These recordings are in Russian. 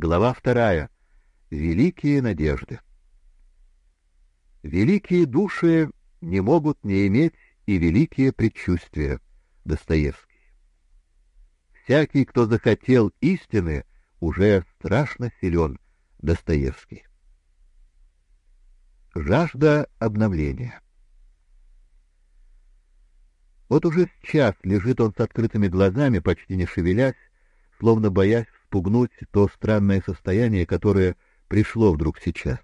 Глава вторая. Великие надежды. Великие души не могут не иметь и великие предчувствия. Достоевский. Всякий, кто захотел истины, уже страшно силен. Достоевский. Жажда обновления. Вот уже час лежит он с открытыми глазами, почти не шевелясь, словно боясь спугнуть то странное состояние, которое пришло вдруг сейчас.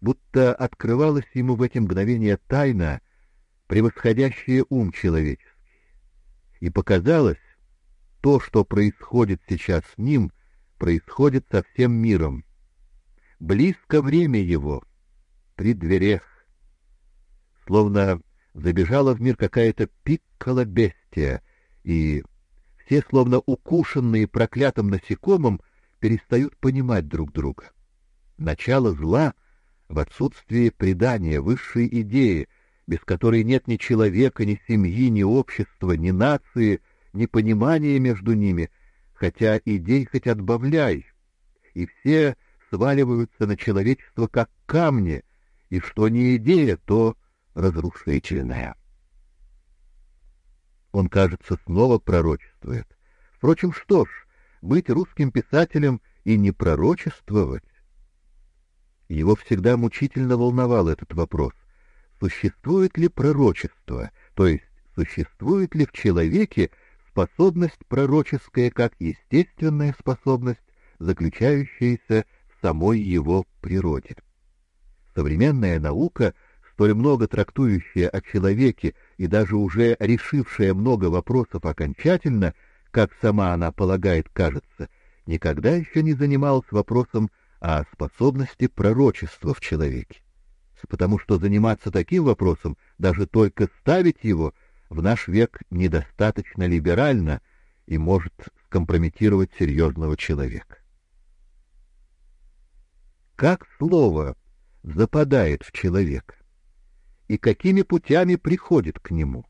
Будто открывалась ему в эти мгновения тайна, превосходящая ум человеческий. И показалось, то, что происходит сейчас с ним, происходит со всем миром. Близко время его, при дверях. Словно забежала в мир какая-то пиккола-бестия, и все, словно укушенные проклятым насекомым, перестают понимать друг друга. Начало зла в отсутствии предания высшей идеи, без которой нет ни человека, ни семьи, ни общества, ни нации, ни понимания между ними, хотя идей хоть отбавляй, и все сваливаются на человечество как камни, и что не идея, то разрушительная. Он, кажется, снова пророчествует. Впрочем, что ж, быть русским писателем и не пророчествовать. Его всегда мучительно волновал этот вопрос. Существует ли пророчество, то есть существует ли в человеке способность пророческая как естественная способность, заключающаяся в самой его природе? Современная наука столь много трактующая о человеке и даже уже решившая много вопросов окончательно, как сама она полагает, кажется, никогда еще не занималась вопросом о способности пророчества в человеке. Потому что заниматься таким вопросом, даже только ставить его, в наш век недостаточно либерально и может скомпрометировать серьезного человека. Как слово западает в человека? И какими путями приходит к нему.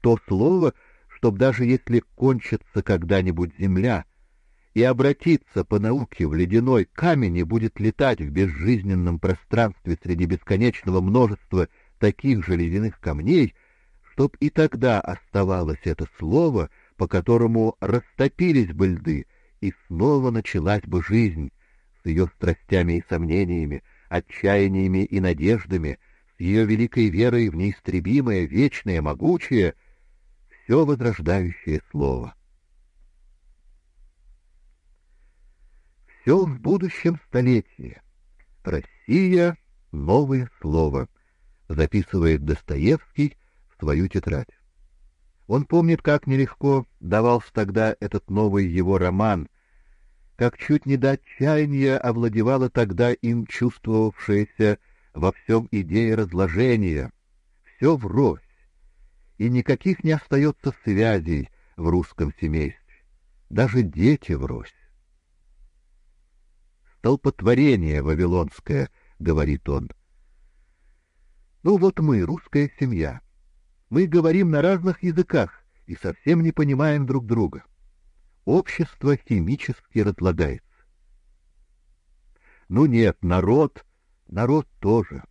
То слово, чтоб даже если кончится когда-нибудь земля и обратиться по науке в ледяной камень и будет летать в безжизненном пространстве среди бесконечного множества таких же ледяных камней, чтоб и тогда оставалось это слово, по которому растопились бы льды, и снова началась бы жизнь с ее страстями и сомнениями, отчаяниями и надеждами, ее великой верой в неистребимое, вечное, могучее, все возрождающее слово. Все в будущем столетии. Россия — новое слово, записывает Достоевский в свою тетрадь. Он помнит, как нелегко давался тогда этот новый его роман, как чуть не до отчаяния овладевала тогда им чувствовавшаяся во всем идея разложения, все врозь, и никаких не остается связей в русском семействе, даже дети врозь. Столпотворение вавилонское, говорит он. Ну вот мы, русская семья. Мы говорим на разных языках и совсем не понимаем друг друга. Общество химически разлагается. Ну нет, народ народ тоже.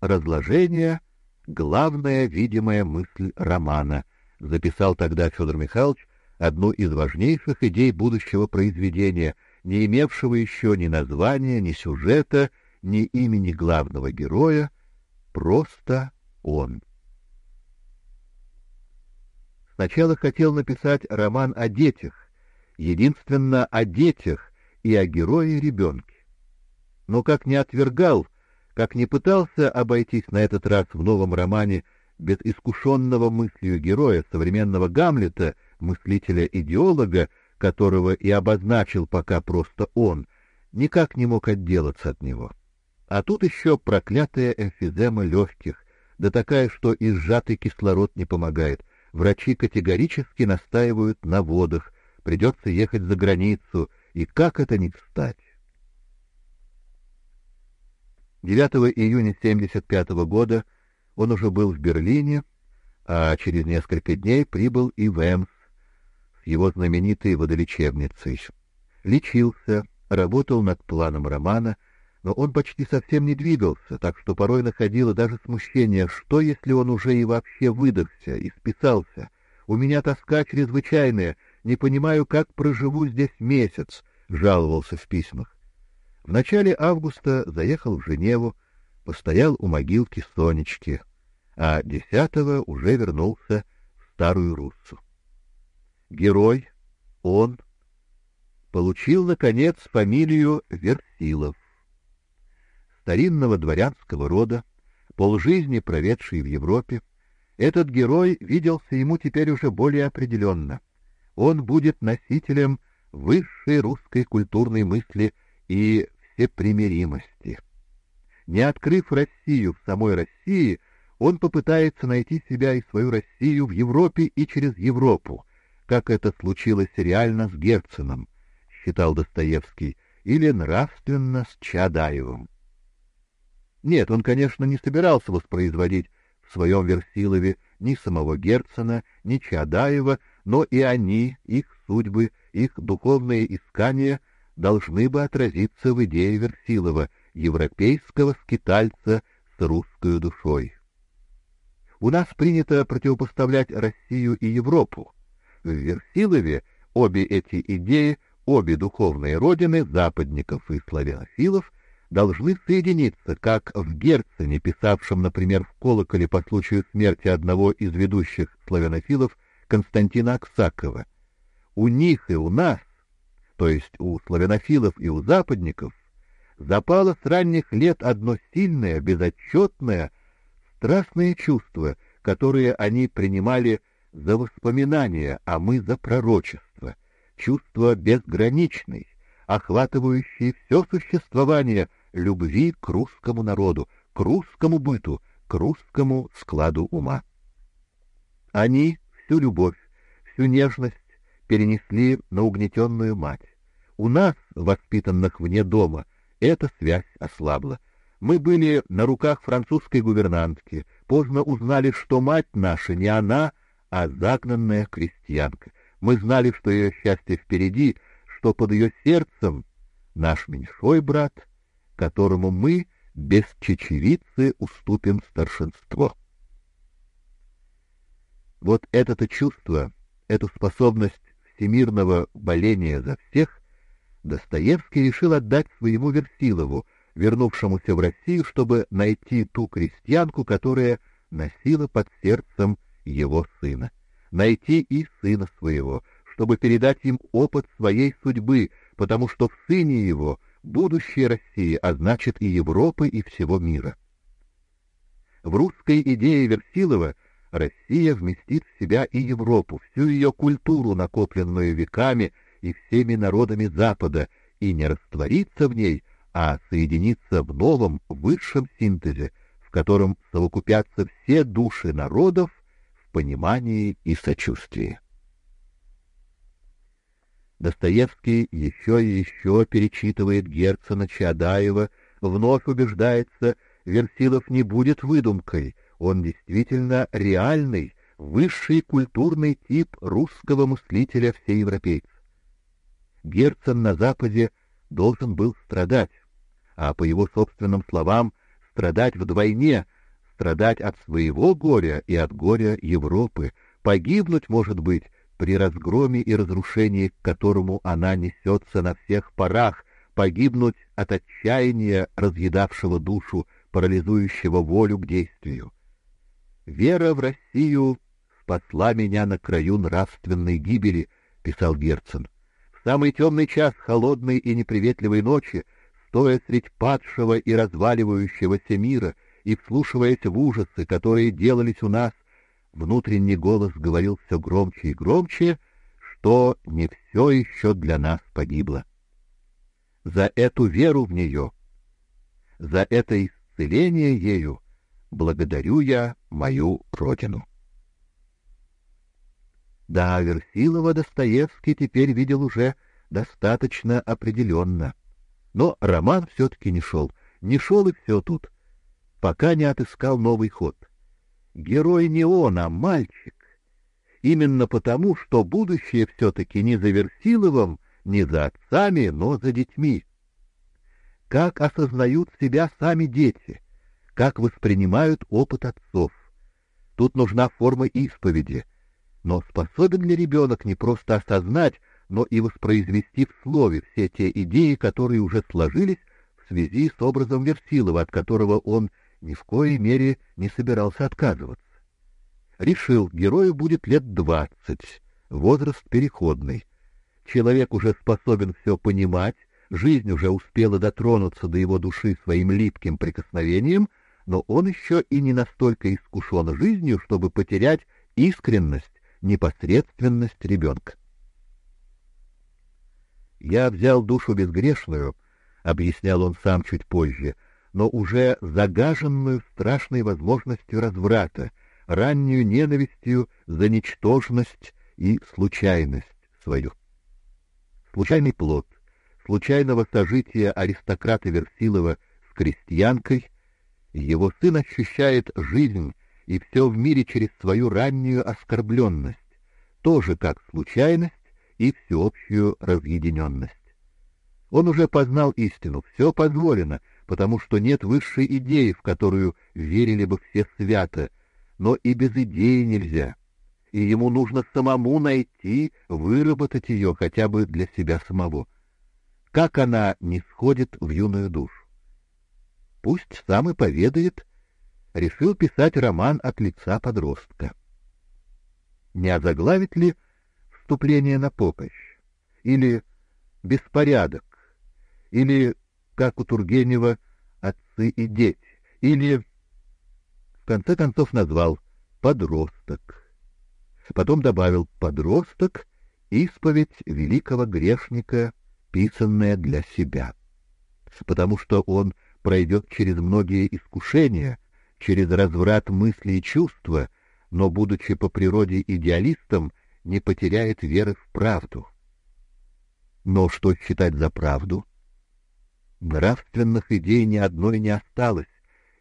Разложение — главная видимая мысль романа, записал тогда Федор Михайлович одну из важнейших идей будущего произведения, не имевшего еще ни названия, ни сюжета, ни имени главного героя, просто он. Сначала хотел написать роман о детях, единственно о детях и о герое-ребенке но как не отвергал, как не пытался обойтись на этот раз в новом романе без искушенного мыслью героя современного Гамлета, мыслителя-идеолога, которого и обозначил пока просто он, никак не мог отделаться от него. А тут еще проклятая эмфизема легких, да такая, что и сжатый кислород не помогает. Врачи категорически настаивают на водах, придется ехать за границу, и как это не кстати. 9 июня 75 года он уже был в Берлине, а через несколько дней прибыл и в Эмс с его знаменитой водолечебницей. Лечился, работал над планом романа, но он почти совсем не двигался, так что порой находило даже смущение, что если он уже и вообще выдохся и списался. У меня тоска чрезвычайная, не понимаю, как проживу здесь месяц, жаловался в письмах. В начале августа заехал в Женеву, постоял у могилки Сонечки, а десятого уже вернулся в Старую Руссу. Герой, он, получил, наконец, фамилию Версилов. Старинного дворянского рода, полжизни проведший в Европе, этот герой виделся ему теперь уже более определенно. Он будет носителем высшей русской культурной мысли и всепримиримости. Не открыв Россию в самой России, он попытается найти себя и свою Россию в Европе и через Европу, как это случилось реально с Герценом, считал Достоевский, или нравственно с Чадаевым. Нет, он, конечно, не собирался воспроизводить в своем Версилове ни самого Герцена, ни Чадаева, но и они, их судьбы, их духовные искания должны бы отразиться в идее Версилова, европейского скитальца с русской душой. У нас принято противопоставлять Россию и Европу. В Версилове обе эти идеи обе духовные родины западников и славянофилов должны соединиться, как в Герцене, писавшем, например, в колоколе по случаю смерти одного из ведущих славянофилов Константина Аксакова. У них и у нас, то есть у славянофилов и у западников, запало с ранних лет одно сильное, безотчетное, страстное чувство, которое они принимали за воспоминания, а мы за пророчество чувство безграничной, охватывающей все существование любви к русскому народу, к русскому быту, к русскому складу ума. Они всю любовь, всю нежность перенесли на угнетенную мать. У нас, воспитанных вне дома, эта связь ослабла. Мы были на руках французской гувернантки, поздно узнали, что мать наша не она, а загнанная крестьянка. Мы знали, что ее счастье впереди, что под ее сердцем наш меньшой брат, которому мы без чечевицы уступим старшинство. Вот это-то чувство, эту способность всемирного боления за всех Достоевский решил отдать своему Версилову, вернувшемуся в Россию, чтобы найти ту крестьянку, которая носила под сердцем его сына найти и сына своего, чтобы передать им опыт своей судьбы, потому что в сыне его будущее России, а значит и Европы, и всего мира. В русской идее Версилова Россия вместит в себя и Европу, всю ее культуру, накопленную веками и всеми народами Запада, и не растворится в ней, а соединится в новом, высшем синтезе, в котором совокупятся все души народов понимании и сочувствии. Достоевский еще и еще перечитывает Герцена Чадаева, вновь убеждается, Версилов не будет выдумкой, он действительно реальный, высший культурный тип русского мыслителя всеевропейца. Герцен на Западе должен был страдать, а по его собственным словам, страдать вдвойне, страдать от своего горя и от горя Европы, погибнуть, может быть, при разгроме и разрушении, к которому она несется на всех парах, погибнуть от отчаяния, разъедавшего душу, парализующего волю к действию. Вера в Россию спасла меня на краю нравственной гибели, писал Герцен. Самый темный час холодной и неприветливой ночи, стоя средь падшего и разваливающегося мира, и вслушиваясь в ужасы, которые делались у нас, внутренний голос говорил все громче и громче, что не все еще для нас погибло. За эту веру в нее, за это исцеление ею благодарю я мою родину. Да, Версилова Достоевский теперь видел уже достаточно определенно. Но роман все-таки не шел. Не шел и все тут пока не отыскал новый ход. Герой не он, а мальчик. именно потому, что будущее все-таки не за Версиловым, не за отцами, но за детьми. Как осознают себя сами дети, как воспринимают опыт отцов. Тут нужна форма исповеди. Но способен ли ребенок не просто осознать, но и воспроизвести в слове все те идеи, которые уже сложились в связи с образом Версилова, от которого он ни в коей мере не собирался отказываться? Решил, герою будет лет двадцать, возраст переходный. Человек уже способен все понимать, жизнь уже успела дотронуться до его души своим липким прикосновением — но он еще и не настолько искушен жизнью, чтобы потерять искренность, непосредственность ребенка. «Я взял душу безгрешную», — объяснял он сам чуть позже, но уже загаженную страшной возможностью разврата, раннюю ненавистью за ничтожность и случайность свою. Случайный плод, случайного сожития аристократа Версилова с крестьянкой его сын ощущает жизнь и все в мире через свою раннюю оскорбленность, тоже как случайность и всеобщую разъединенность. Он уже познал истину, все позволено, потому что нет высшей идеи, в которую верили бы все свято, но и без идеи нельзя, и ему нужно самому найти, выработать ее хотя бы для себя самого. Как она не сходит в юную душу? Пусть сам и поведает, решил писать роман от лица подростка. Не озаглавить ли вступление на попощ? Или беспорядок? Или, как у Тургенева, отцы и дети? Или, в конце концов, назвал подросток. Потом добавил подросток, исповедь великого грешника, писанная для себя. Потому что он пройдет через многие искушения, через разврат мысли и чувства, но, будучи по природе идеалистом, не потеряет веры в правду. Но что считать за правду? Нравственных идей ни одной не осталось,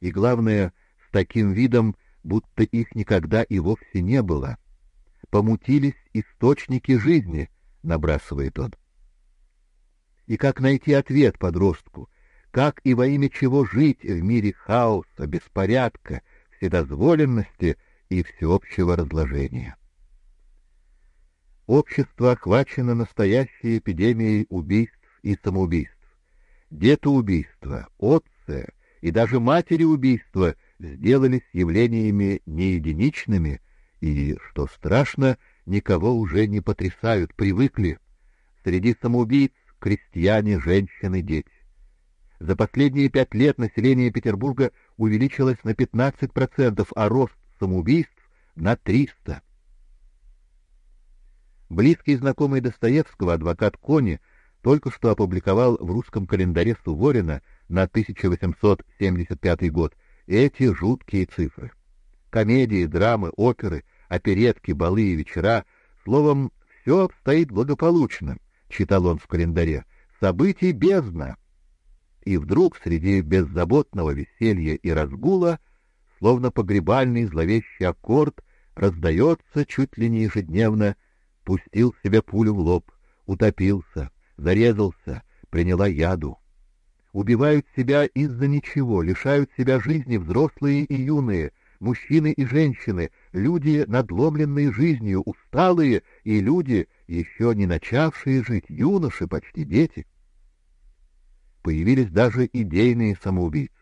и, главное, с таким видом, будто их никогда и вовсе не было. Помутились источники жизни, набрасывает он. И как найти ответ подростку, как и во имя чего жить в мире хаоса, беспорядка, вседозволенности и всеобщего разложения. Общество охвачено настоящей эпидемией убийств и самоубийств. Детоубийства, отцы и даже матери убийства сделались явлениями не единичными и, что страшно, никого уже не потрясают, привыкли. Среди самоубийц крестьяне, женщины, дети. За последние пять лет население Петербурга увеличилось на 15%, а рост самоубийств на 300. Близкий знакомый Достоевского, адвокат Кони, только что опубликовал в русском календаре Суворина на 1875 год эти жуткие цифры. Комедии, драмы, оперы, оперетки, балы и вечера, словом, все обстоит благополучно, читал он в календаре. Событий бездна и вдруг среди беззаботного веселья и разгула, словно погребальный зловещий аккорд, раздается чуть ли не ежедневно, пустил себе пулю в лоб, утопился, зарезался, приняла яду. Убивают себя из-за ничего, лишают себя жизни взрослые и юные, мужчины и женщины, люди, надломленные жизнью, усталые, и люди, еще не начавшие жить, юноши, почти дети появились даже идейные самоубийцы.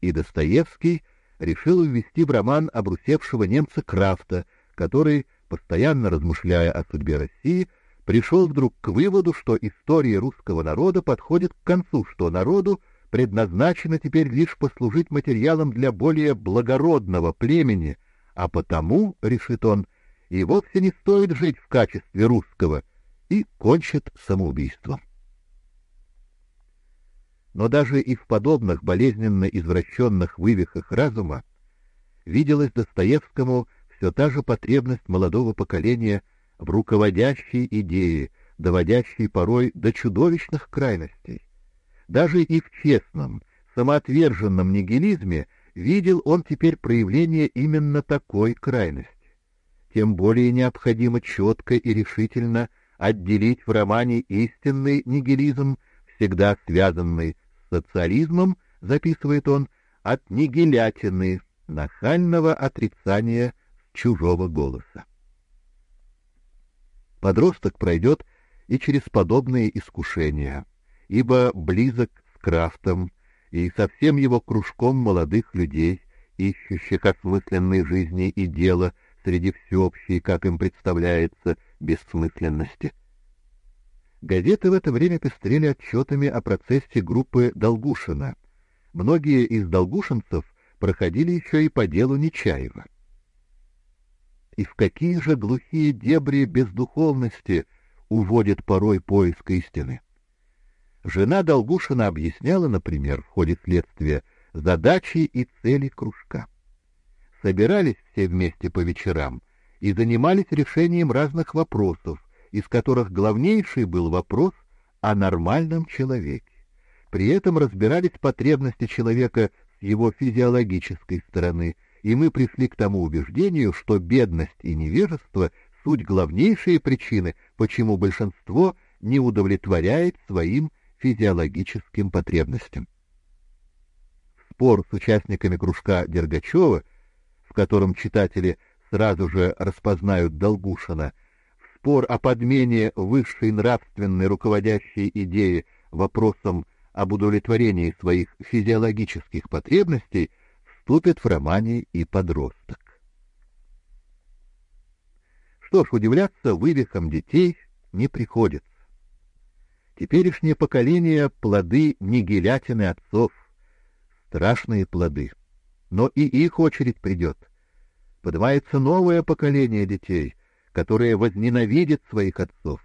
И Достоевский решил ввести в роман обрусевшего немца Крафта, который, постоянно размышляя о судьбе России, пришел вдруг к выводу, что история русского народа подходит к концу, что народу предназначено теперь лишь послужить материалом для более благородного племени, а потому, решит он, и вовсе не стоит жить в качестве русского, и кончит самоубийством. Но даже и в подобных болезненно извращенных вывихах разума виделась Достоевскому все та же потребность молодого поколения в руководящей идее, доводящей порой до чудовищных крайностей. Даже и в честном, самоотверженном нигилизме видел он теперь проявление именно такой крайности. тем более необходимо четко и решительно отделить в романе истинный нигилизм, всегда связанный социализмом, записывает он, от нигилятины, нахального отрицания чужого голоса. Подросток пройдет и через подобные искушения, ибо близок с крафтом и со всем его кружком молодых людей, ищущих осмысленной жизни и дела среди всеобщей, как им представляется, бессмысленности. Газеты в это время пестрели отчетами о процессе группы Долгушина. Многие из долгушинцев проходили еще и по делу Нечаева. И в какие же глухие дебри бездуховности уводит порой поиск истины? Жена Долгушина объясняла, например, в ходе следствия, задачи и цели кружка. Собирались все вместе по вечерам и занимались решением разных вопросов, из которых главнейший был вопрос о нормальном человеке. При этом разбирались потребности человека с его физиологической стороны, и мы пришли к тому убеждению, что бедность и невежество — суть главнейшие причины, почему большинство не удовлетворяет своим физиологическим потребностям. Спор с участниками кружка Дергачева, в котором читатели сразу же распознают Долгушина, спор о подмене высшей нравственной руководящей идеи вопросом об удовлетворении своих физиологических потребностей вступит в романе и подросток. Что ж, удивляться вывихам детей не приходится. Теперешнее поколение — плоды нигилятины отцов, страшные плоды. Но и их очередь придет. Поднимается новое поколение детей, которое возненавидит своих отцов.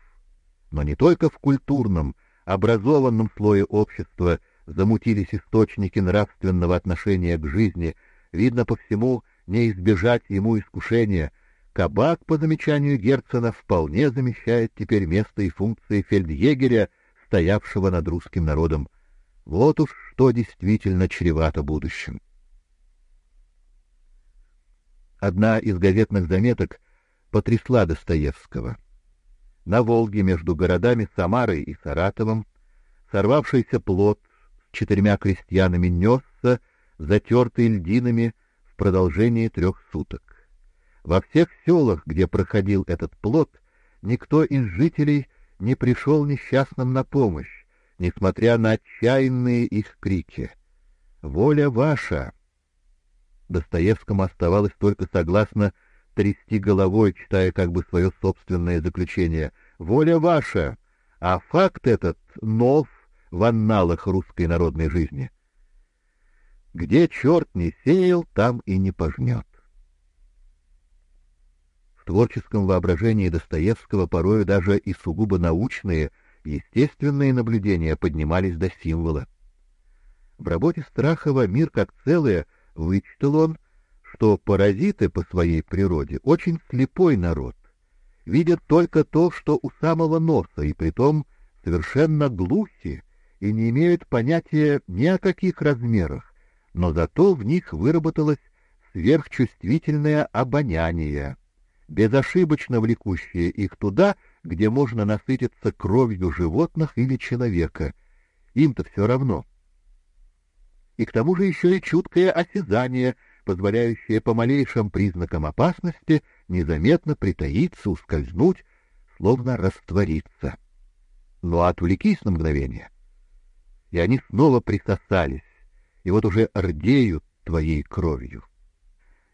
Но не только в культурном, образованном слое общества замутились источники нравственного отношения к жизни, видно по всему, не избежать ему искушения. Кабак, по замечанию Герцена, вполне замещает теперь место и функции фельдъегеря, стоявшего над русским народом. Вот уж что действительно чревато будущим. Одна из газетных заметок потрясла Достоевского — на Волге между городами Самарой и Саратовом сорвавшийся плод с четырьмя крестьянами несся, затертый льдинами, в продолжении трех суток. Во всех селах, где проходил этот плод, никто из жителей не пришел несчастным на помощь, несмотря на отчаянные их крики. «Воля ваша!» Достоевскому оставалось только согласно трясти головой, читая как бы свое собственное заключение. «Воля ваша, а факт этот нов в анналах русской народной жизни. Где черт не сеял, там и не пожнет». В творческом воображении Достоевского порою даже и сугубо научные, естественные наблюдения поднимались до символа. В работе Страхова «Мир как целое» вычитал он — что паразиты по своей природе очень слепой народ, видят только то, что у самого носа, и притом совершенно глухи и не имеют понятия ни о каких размерах, но зато в них выработалось сверхчувствительное обоняние, безошибочно влекущее их туда, где можно насытиться кровью животных или человека. Им-то все равно. И к тому же еще и чуткое осязание — позволяющее по малейшим признакам опасности незаметно притаиться, ускользнуть, словно раствориться. Но отвлекись на мгновение, и они снова присосались, и вот уже рдеют твоей кровью.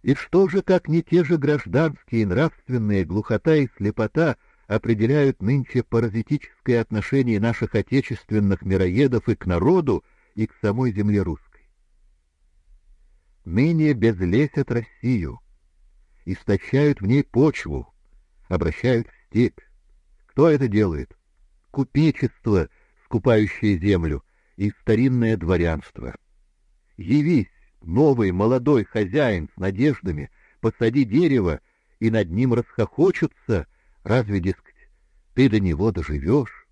И что же, как не те же гражданские нравственные глухота и слепота определяют нынче паразитическое отношение наших отечественных мироедов и к народу, и к самой земле русской? Ныне безлесят Россию, истощают в ней почву, обращают в степь. Кто это делает? Купечество, скупающее землю, и старинное дворянство. Явись, новый молодой хозяин с надеждами, посади дерево, и над ним расхохочутся, разве, дескать, ты до него доживешь?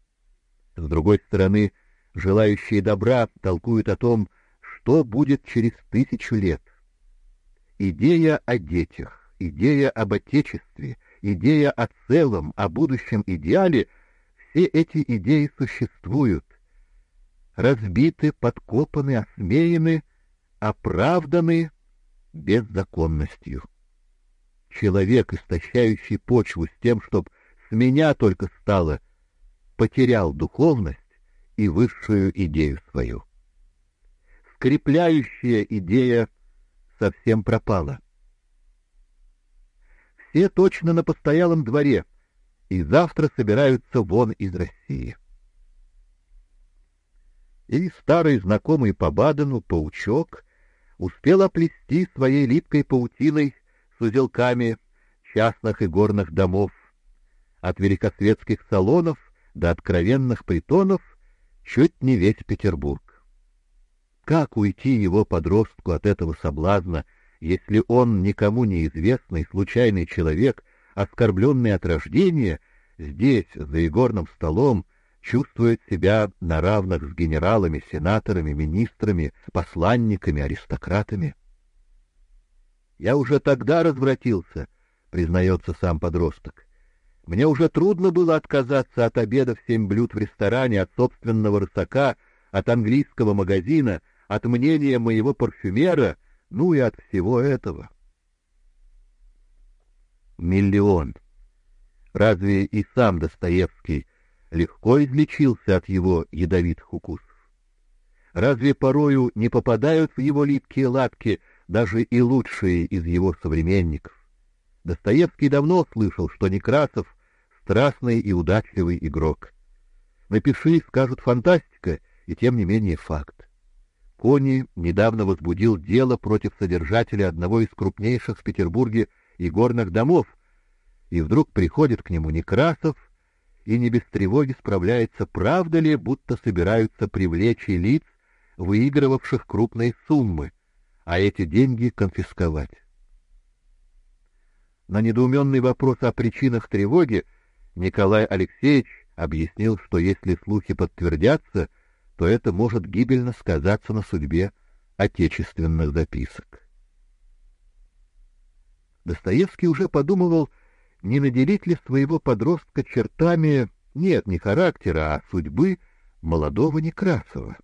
С другой стороны, желающие добра толкуют о том, что будет через тысячу лет. Идея о детях, идея об отечестве, идея о целом, о будущем идеале, все эти идеи существуют. Разбиты, подкопаны, осмеяны, оправданы беззаконностью. Человек, истощающий почву с тем, чтоб с меня только стало, потерял духовность и высшую идею свою. Скрепляющая идея совсем пропала. Все точно на постоялом дворе и завтра собираются вон из России. И старый знакомый по Бадену, паучок, успел оплести своей липкой паутиной с узелками частных и горных домов, от великосветских салонов до откровенных притонов, чуть не весь Петербург. Как уйти его подростку от этого соблазна если он никому неизвестный, случайный человек, оскорбленный от рождения, здесь, за игорным столом, чувствует себя на равных с генералами, сенаторами, министрами, посланниками, аристократами. Я уже тогда развратился, признается сам подросток. Мне уже трудно было отказаться от обеда в семь блюд в ресторане, от собственного рысака, от английского магазина, от мнения моего парфюмера — ну и от всего этого. Миллион. Разве и сам Достоевский легко излечился от его ядовитых укусов? Разве порою не попадают в его липкие лапки даже и лучшие из его современников? Достоевский давно слышал, что Некрасов — страстный и удачливый игрок. Напиши, скажут фантастика, и тем не менее факт. Кони недавно возбудил дело против содержателя одного из крупнейших в Петербурге игорных домов, и вдруг приходит к нему Некрасов и не без тревоги справляется, правда ли, будто собираются привлечь лиц, выигрывавших крупные суммы, а эти деньги конфисковать. На недоуменный вопрос о причинах тревоги Николай Алексеевич объяснил, что если слухи подтвердятся, то это может гибельно сказаться на судьбе отечественных записок. Достоевский уже подумывал, не наделить ли своего подростка чертами, нет, не характера, а судьбы молодого Некрасова.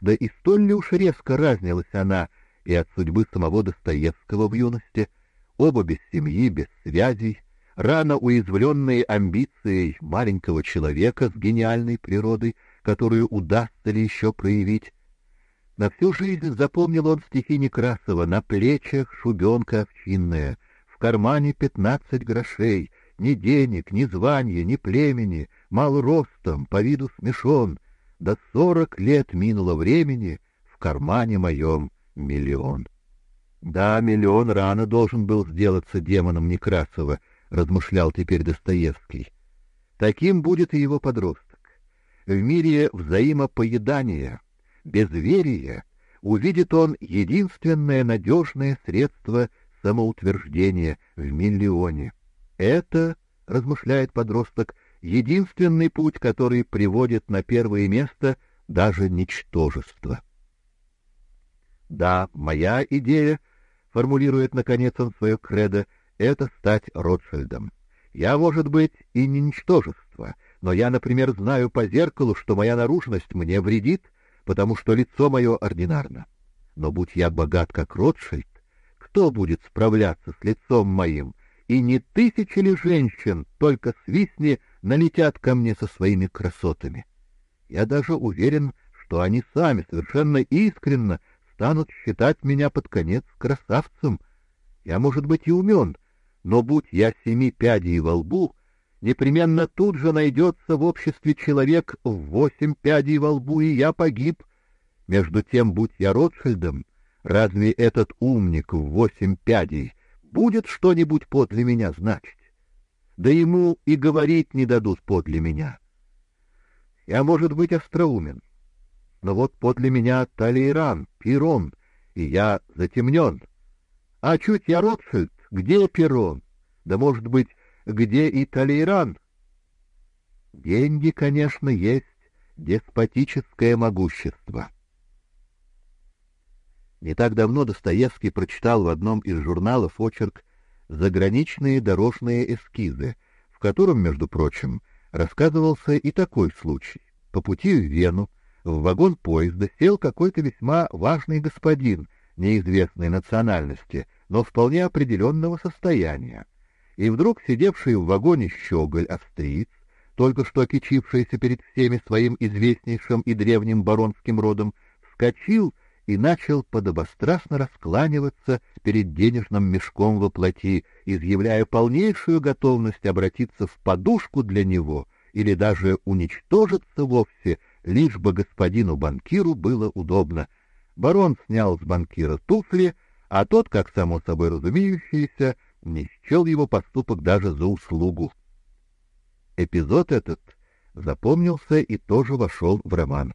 Да и столь ли уж резко разнилась она и от судьбы самого Достоевского в юности, оба без семьи, без связей, рано уязвленные амбицией маленького человека с гениальной природой, которую удастся ли еще проявить. На всю жизнь запомнил он стихи Некрасова «На плечах шубенка овчинная, в кармане пятнадцать грошей, ни денег, ни звания, ни племени, мал ростом, по виду смешон, до сорок лет минуло времени, в кармане моем миллион». Да, миллион рано должен был сделаться демоном Некрасова, размышлял теперь Достоевский. Таким будет и его подросток в мире взаимопоедания, безверия, увидит он единственное надежное средство самоутверждения в миллионе. Это, размышляет подросток, единственный путь, который приводит на первое место даже ничтожество. Да, моя идея, формулирует наконец он свое кредо, это стать Ротшильдом. Я, может быть, и не ничтожество, но я, например, знаю по зеркалу, что моя наружность мне вредит, потому что лицо мое ординарно. Но будь я богат, как Ротшильд, кто будет справляться с лицом моим? И не тысячи ли женщин, только свистни, налетят ко мне со своими красотами? Я даже уверен, что они сами совершенно искренно станут считать меня под конец красавцем. Я, может быть, и умен, но будь я семи пядей во лбу, непременно тут же найдется в обществе человек в восемь пядей во лбу, и я погиб. Между тем, будь я Ротшильдом, разве этот умник в восемь пядей будет что-нибудь подле меня значить? Да ему и говорить не дадут подле меня. Я, может быть, остроумен, но вот подле меня Талейран, Пирон, и я затемнен. А чуть я Ротшильд, где Пирон? Да, может быть, где и Талейран. Деньги, конечно, есть деспотическое могущество. Не так давно Достоевский прочитал в одном из журналов очерк заграничные дорожные эскизы, в котором, между прочим, рассказывался и такой случай. По пути в Вену в вагон поезда сел какой-то весьма важный господин неизвестной национальности, но вполне определенного состояния. И вдруг сидевший в вагоне щеголь австриец, только что кичившийся перед всеми своим известнейшим и древним баронским родом, вскочил и начал подобострастно раскланиваться перед денежным мешком во плоти, изъявляя полнейшую готовность обратиться в подушку для него или даже уничтожиться вовсе, лишь бы господину банкиру было удобно. Барон снял с банкира туфли, а тот, как само собой разумеющееся, не счел его поступок даже за услугу. Эпизод этот запомнился и тоже вошел в роман.